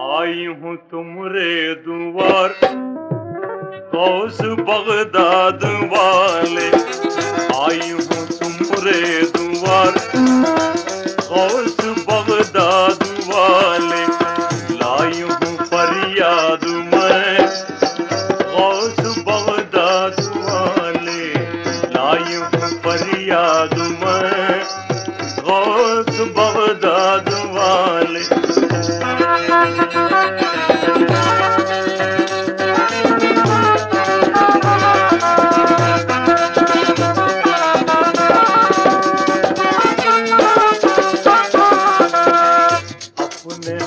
آئی ہوں تمرے دوار، غوث بغداد والے۔ آئی ہوں تمرے دوار، غوث بغداد والے۔ لائی ہوں فریاد میں، غوث بغداد والے۔ لائی ہوں فریاد میں، غوث بغداد والے۔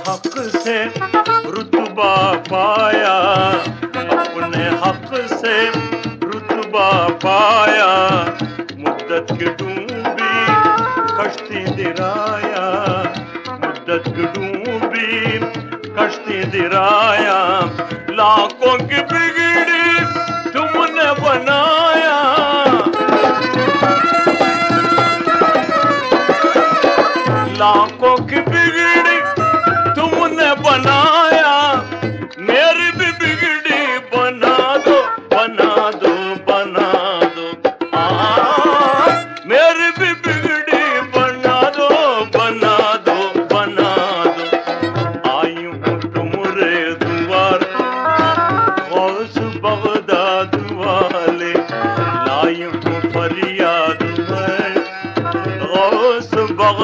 حق سے پایا اپنے حق سے پایا مدت کی ڈوبی کشتی درایا۔ مدت ڈوبی کشتی درایا لاکھوں کی بگڑی تم نے بنایا۔ لاکھوں کی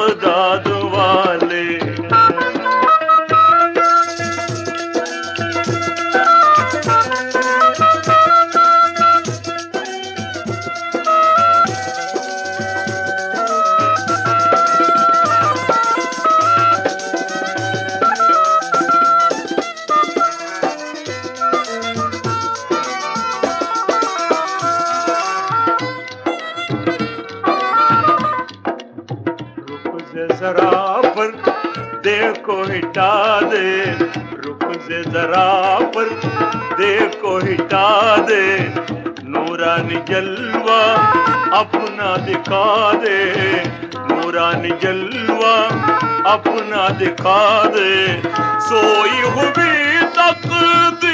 بغداد والے۔ ذرا پر دیکھو ہٹا دے رک سے ذرا پر دیکھو ہٹا دے۔ نورانی جلوہ اپنا دکھا دے۔ نورانی جلوہ اپنا دکھا دے۔ سوئی ہوئی تقدیر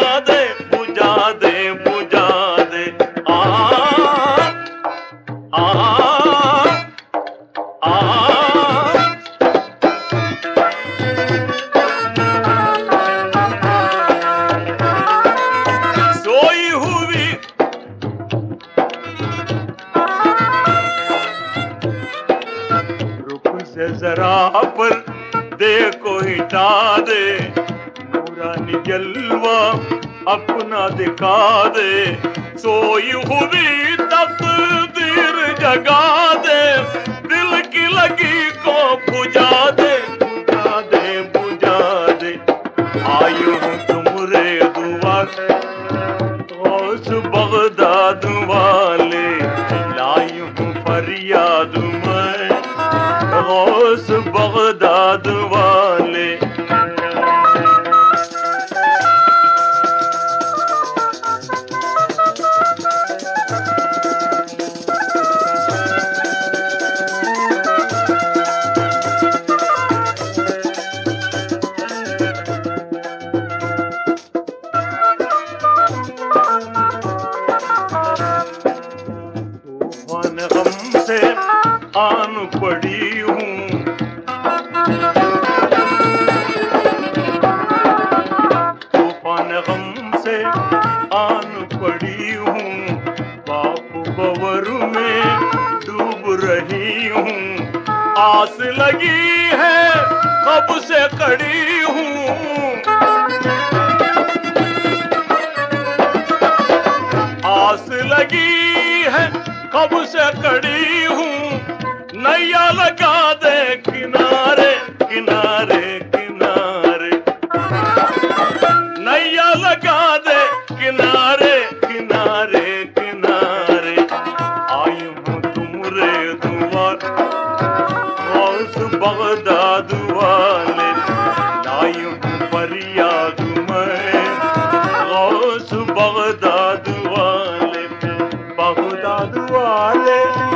بجا نورانی جلوہ اپنا دکھا دے سوئی ہوئی تقدیر جگا دے دل کی لگی کو بجا دے بجا دے بجا دے آئی ہوں تمرے دعا غوث بغداد والے لائی ہوں فریاد میں غوث بغداد والے ہوں۔ آس لگی ہے کب سے کڑی ہوں۔ آس لگی ہے کب سے کڑی Baghdad valet Layık feryadıma Gavs-ı Baghdad valet Baghdad valet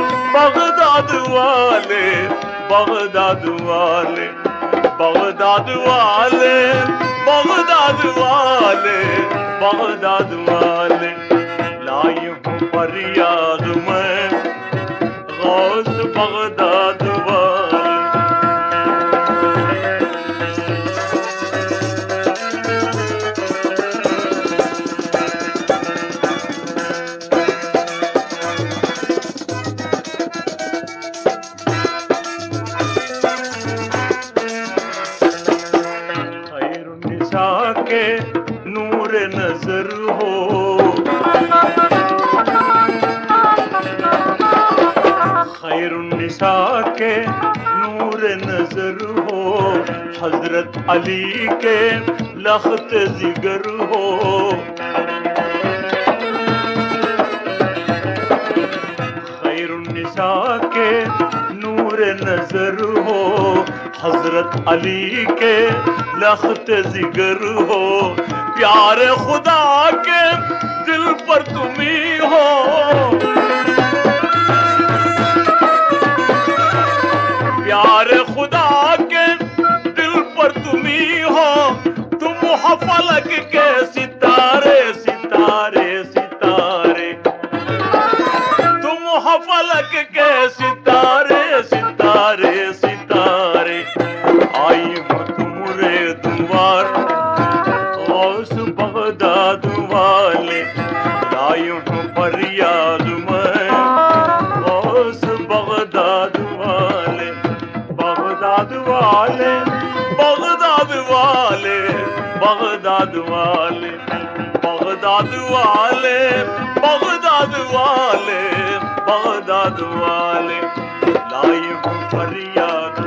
نظر ہو۔ خیر النساء کے نور نظر ہو۔ حضرت علی کے لخت زگر ہو۔ خیر النساء کے نور نظر ہو۔ حضرت علی کے لخت زگر ہو۔ پیار خدا کے دل پر تمہیں ہو۔ پیار خدا کے دل پر تمہیں ہو۔ تم فلک کے ست بغداد والے بغداد والے بغداد والے بغداد والے بغداد والے بغداد والے لائی ہوں فریاد